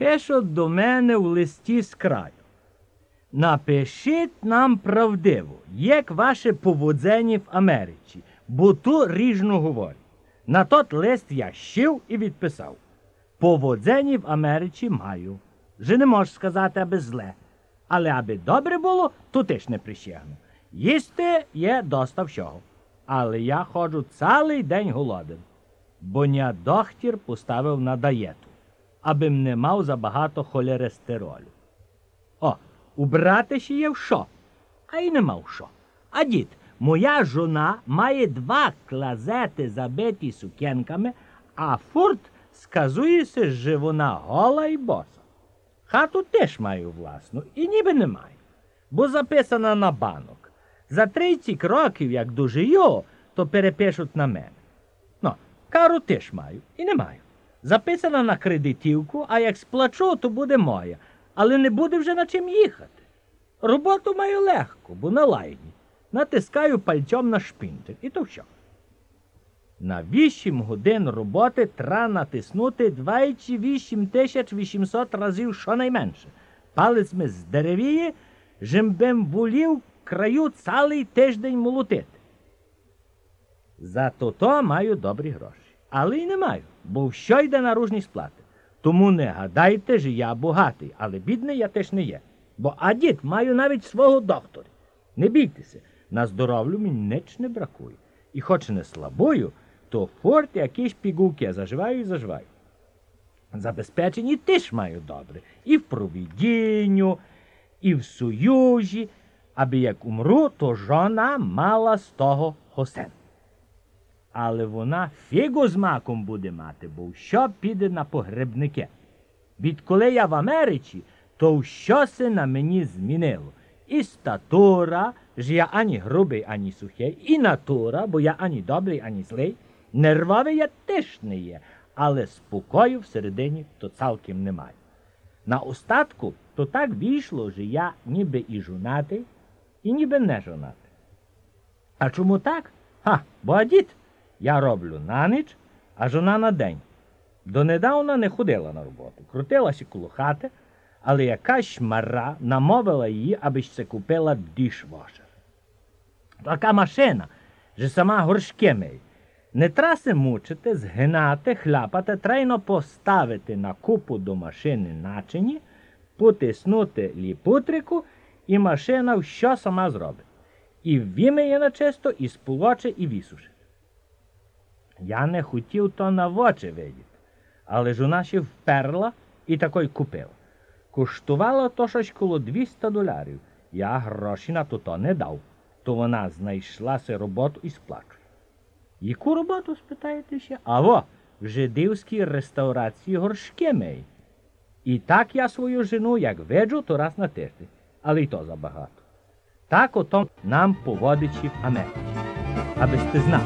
Пишуть до мене в листі з краю. Напишіть нам правдиво, як ваше поводження в Америці, бо ту ріжно говорять. На тот лист я щив і відписав. Поводження в Америці маю. Же не можеш сказати, аби зле. Але аби добре було, то теж не присягну. Їсти є доста всього. Але я ходжу цілий день голоден, бо ня доктір поставив на даєту, аби не мав забагато холерестеролю. О, у братиші є що, а й не мав що. А дід, моя жона має два клазети забиті сукенками, а фурт сказується, що вона гола і боса. Хату теж маю власну, і ніби не маю, бо записана на банок. За 30 років, як дожию, то перепишуть на мене. Ну, кару теж маю і не маю. Записана на кредитівку, а як сплачу, то буде моя, але не буде вже на чим їхати. Роботу маю легко, бо на лайні. Натискаю пальцем на шпинтер, і то все. На 8 годин роботи треба натиснути 28 тисяч 800 разів щонайменше. Палець ми здеревіє, жимбем волів краю цілий тиждень молотити. Зато то маю добрі гроші. Але й не маю, бо що йде на ружні сплати. Тому не гадайте, що я багатий, але бідний я теж не є. Бо а маю навіть свого доктора. Не бійтеся, на здоров'ю мені ніч не бракує. І хоч не слабою, то форт якісь пігулки я заживаю і заживаю. Забезпечені теж маю добре. І в провідінню, і в союзі, аби як умру, то жона мала з того хосен. Але вона фігу з маком буде мати, бо що піде на погребники. Відколи я в Америці, то що се на мені змінило. І статура, ж я ані грубий, ані сухий, і натура, бо я ані добрий, ані злий. Нервовий я теж не є, але спокою всередині то цалком немає. На остатку то так вийшло, що я ніби і жонатий, і ніби не жонатий. А чому так? Ха, бо дід я роблю на ніч, а жона на день. Донедавна не ходила на роботу, крутилася коло хати, але якась шмара намовила її, аби ще купила дішвошер. Така машина, що сама горшки миє. Не траси мучити, згинати, хляпати, трейно поставити на купу до машини начині, потиснути ліпутрику, і машина все сама зробить. І вимиє на чисто, і сполоче, і висушить. Я не хотів то на очі видіти, але ж вона ще вперла і такой купила. Коштувало то щось коло 200 долярів. Я гроші на то то не дав, то вона знайшла си роботу і сплачує. Яку роботу, спитаєте ще? Аво, в жидівській реставрації горшки мей. І так я свою жену, як виджу, то раз на тиждень, але й то забагато. Так ото нам поводичі в Америці. Аби сте знали.